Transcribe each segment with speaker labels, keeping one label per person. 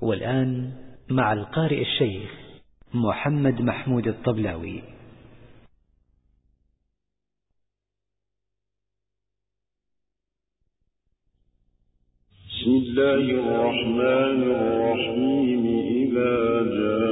Speaker 1: والآن مع القارئ الشيخ محمد محمود الطبلاوي.
Speaker 2: بسم الله الرحمن الرحيم. إذا جاء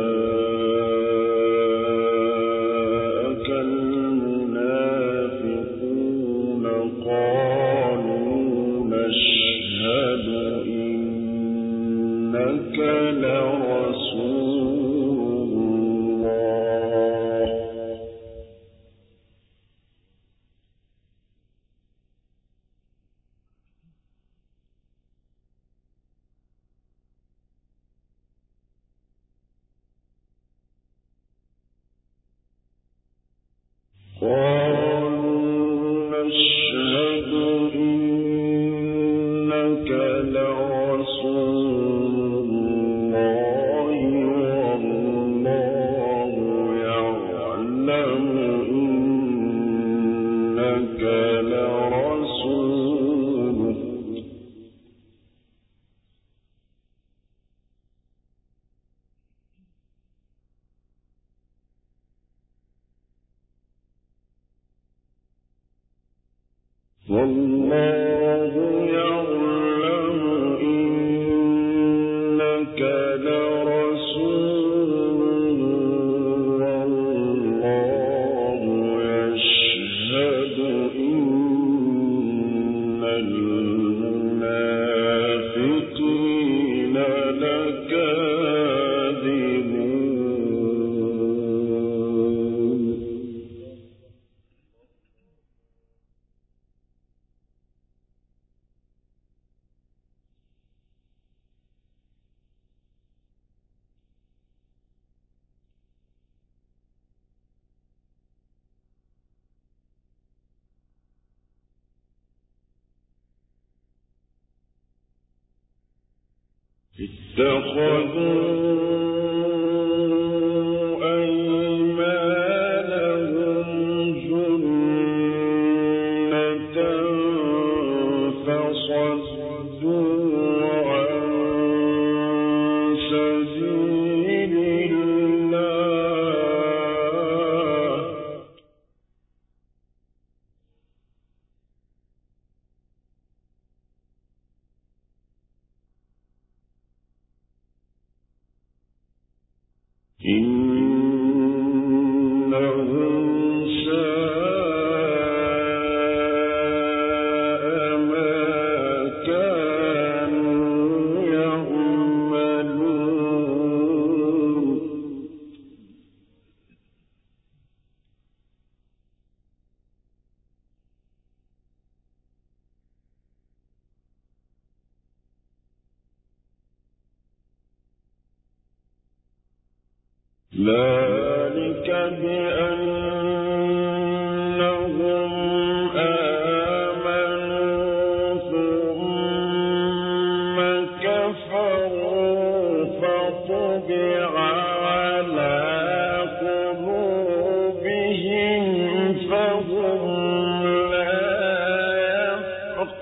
Speaker 2: والله يعلم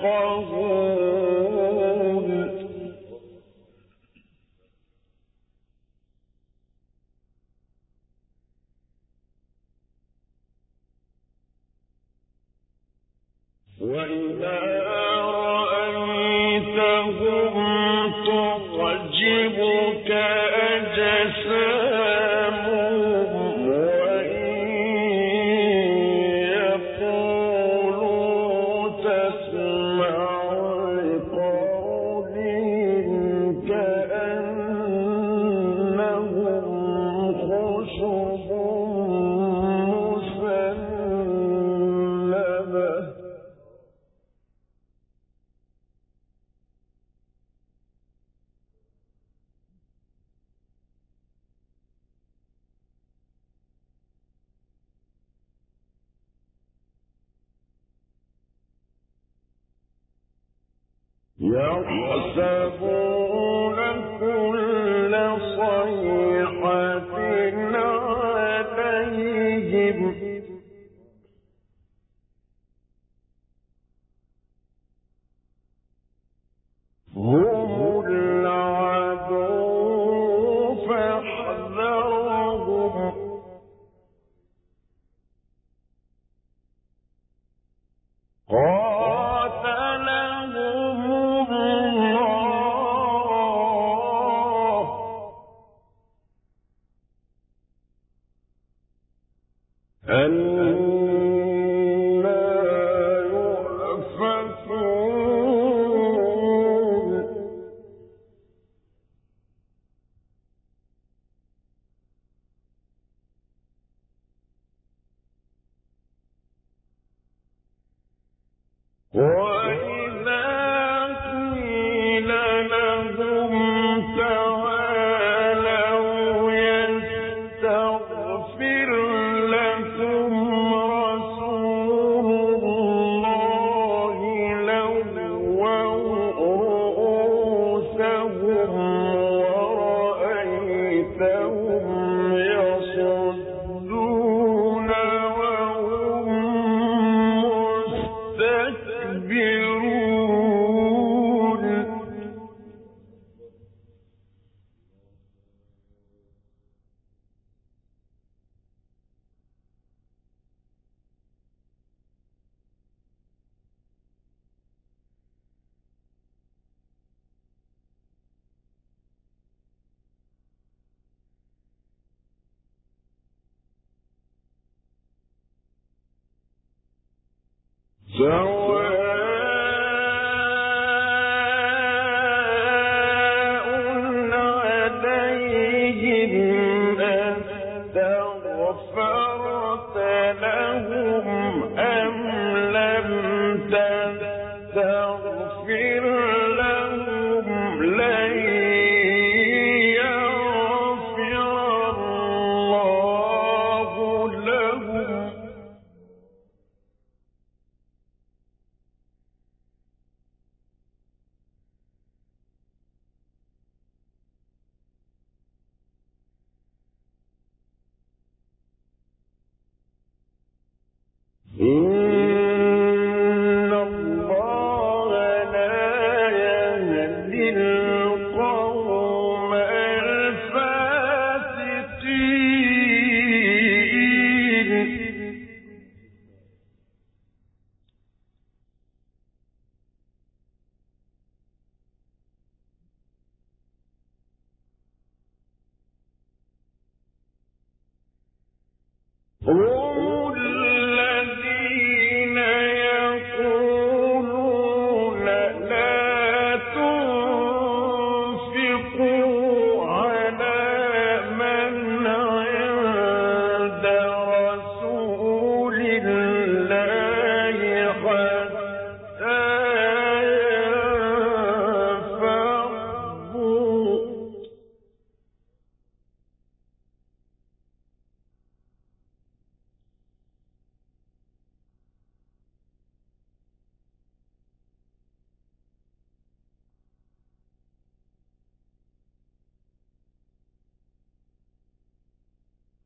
Speaker 2: فهو لهم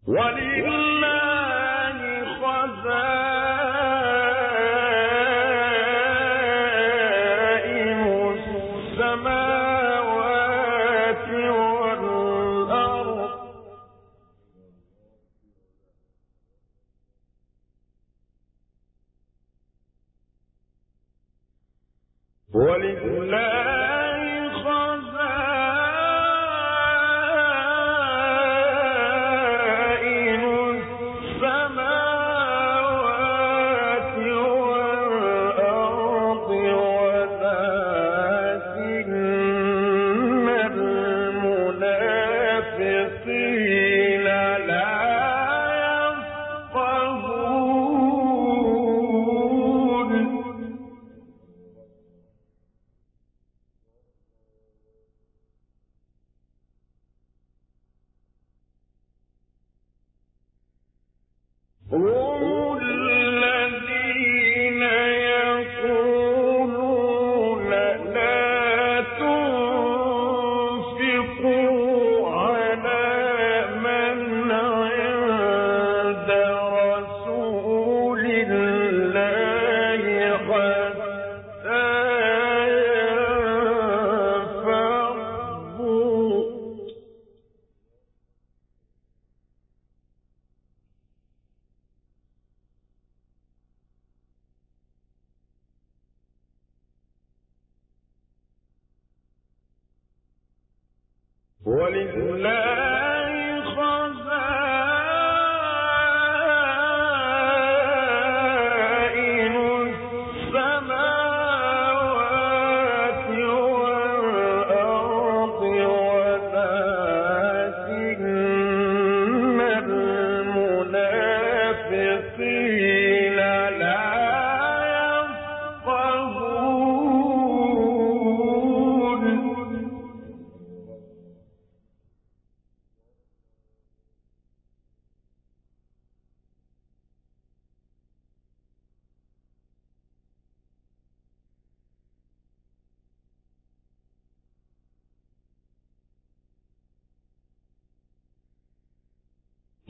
Speaker 2: ولله The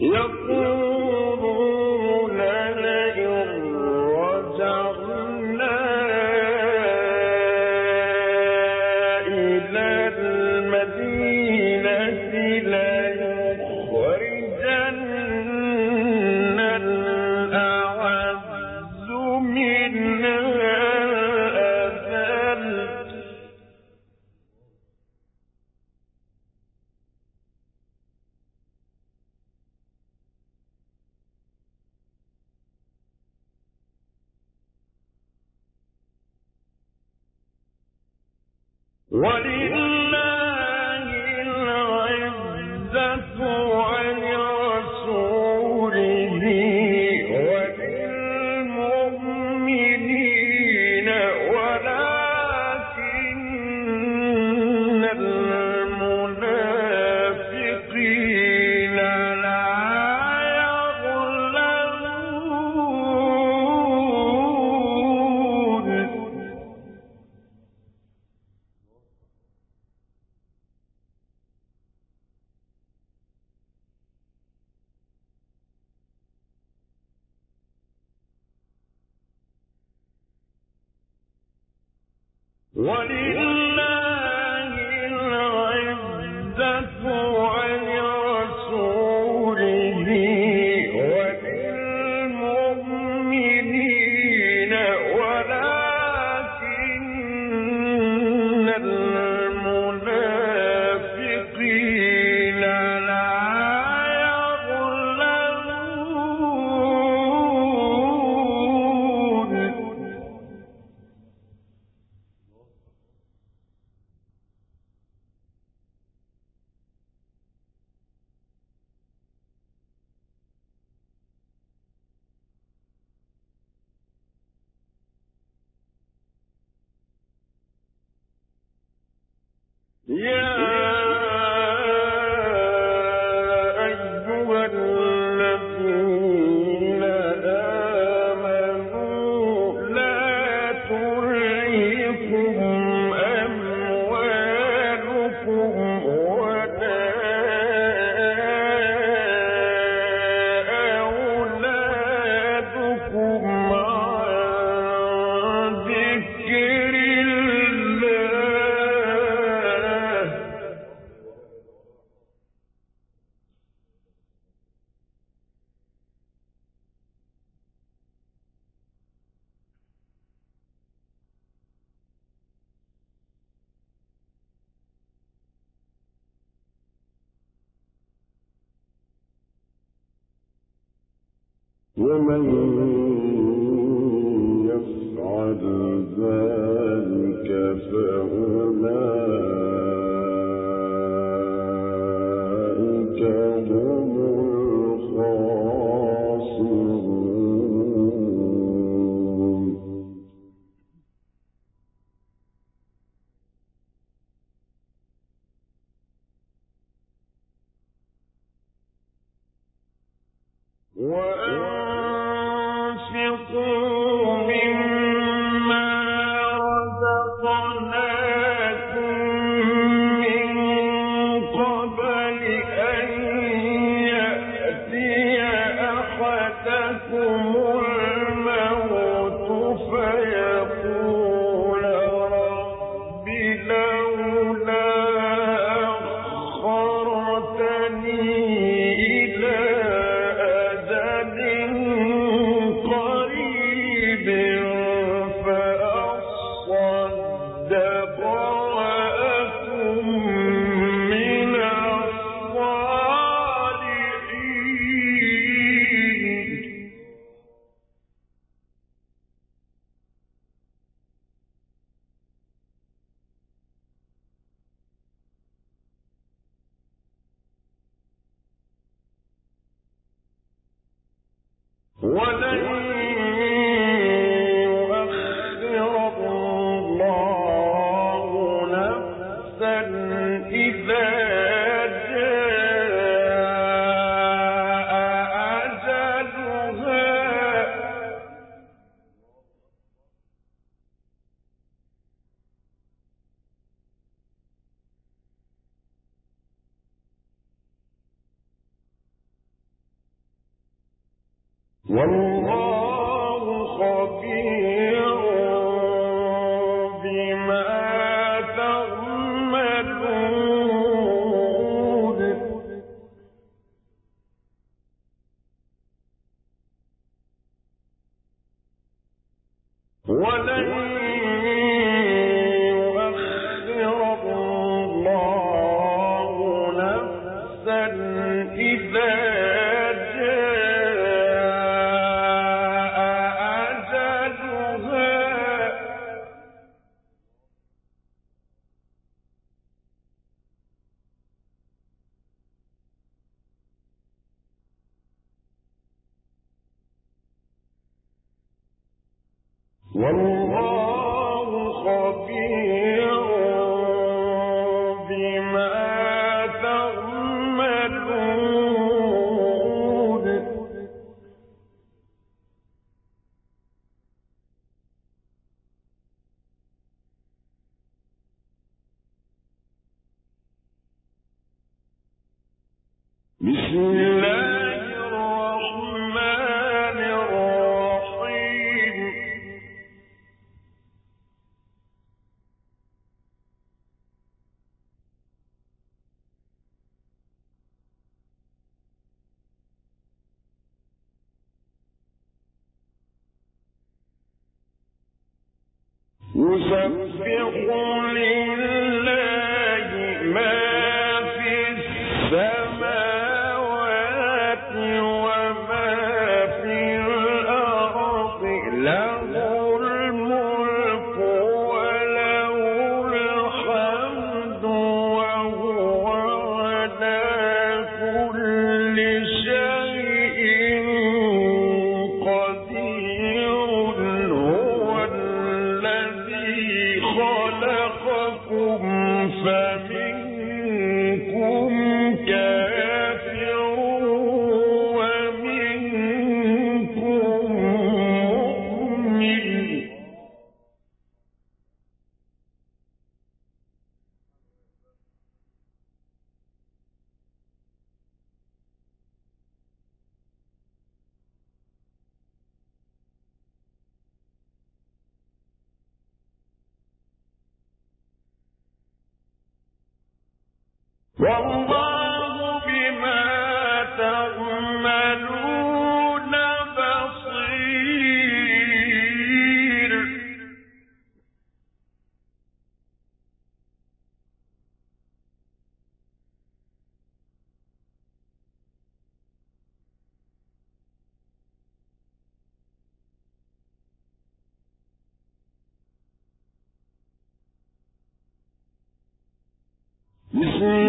Speaker 2: يقول Yeah, ولن والله بسم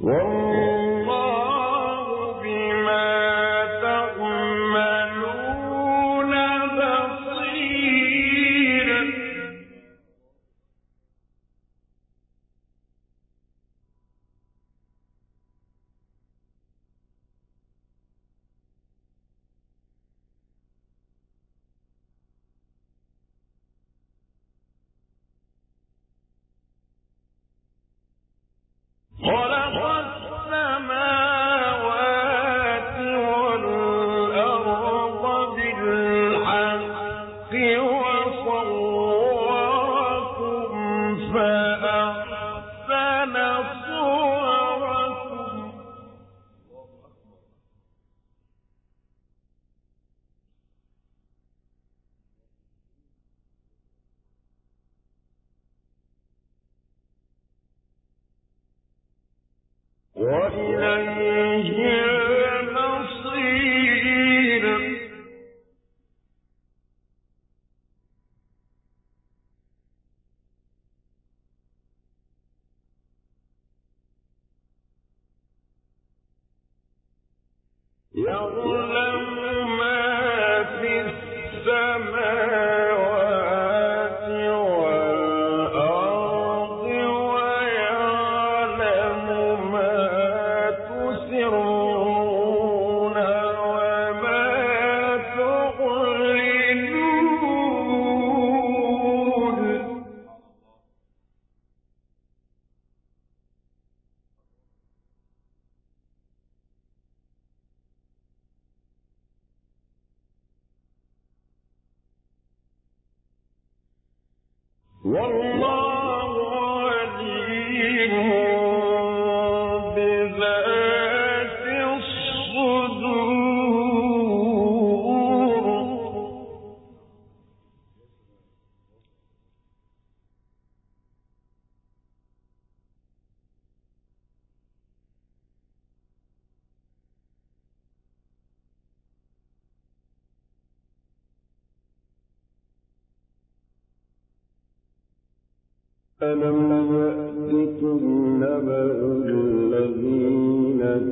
Speaker 2: Whoa. يا ظلم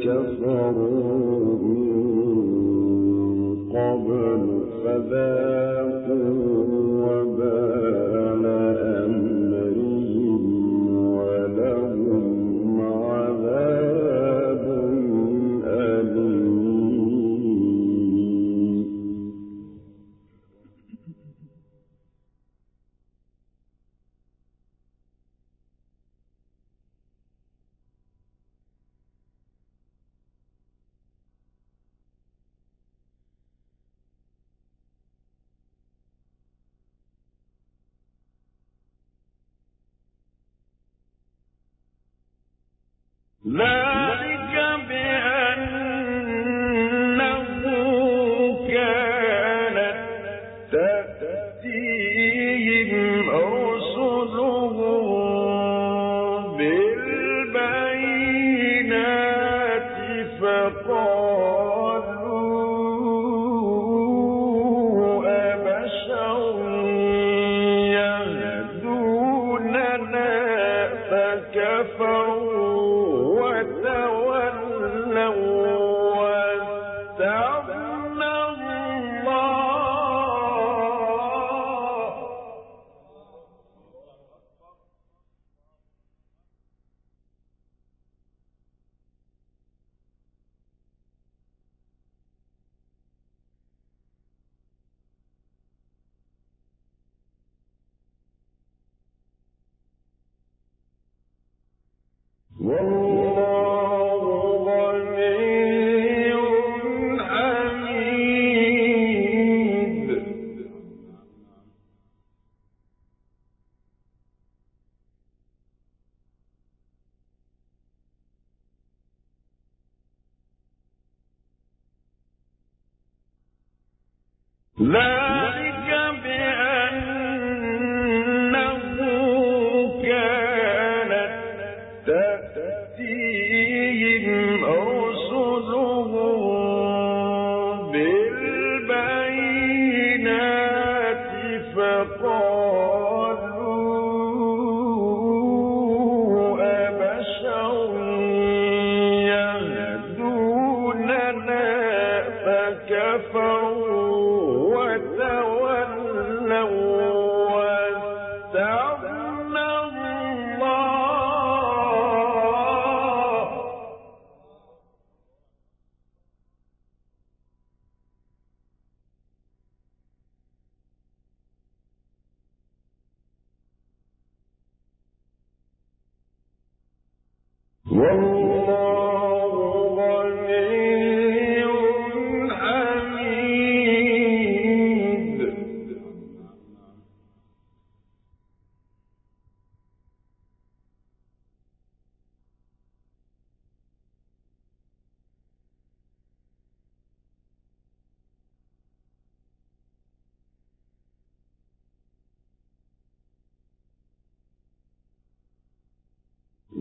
Speaker 2: كفروا من قبل فذاقوا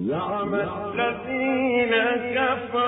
Speaker 3: زعم الذين كفروا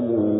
Speaker 2: أصحاب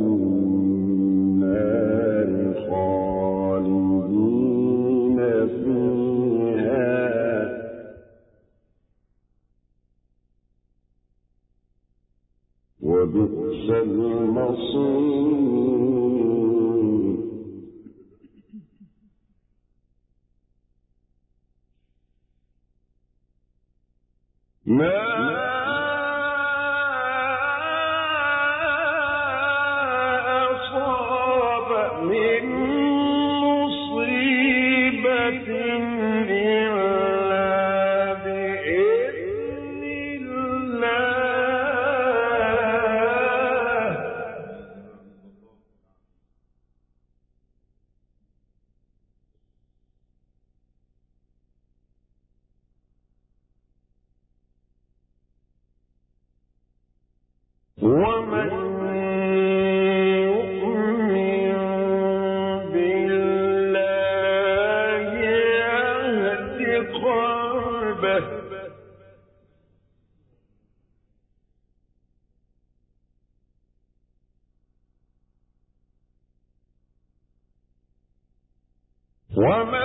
Speaker 4: ومن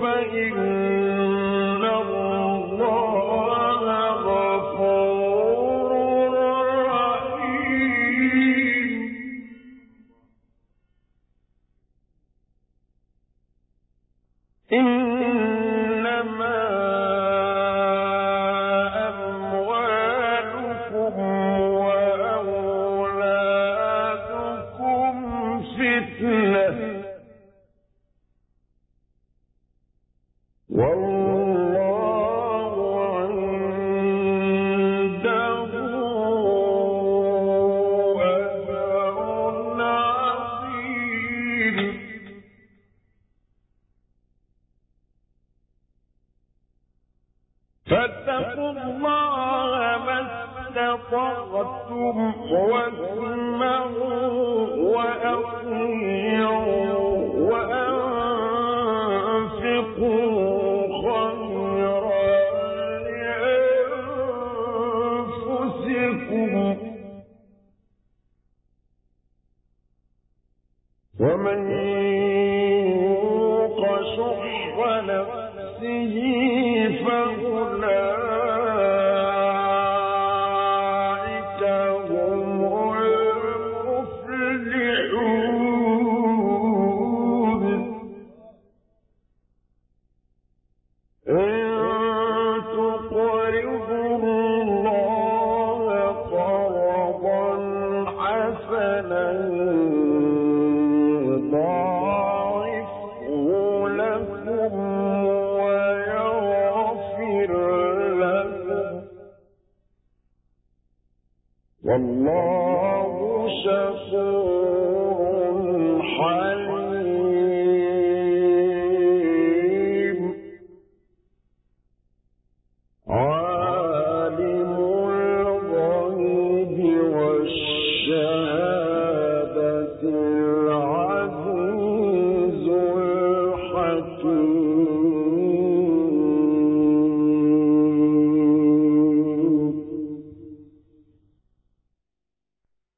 Speaker 2: فإن ومن يوق شح نفسه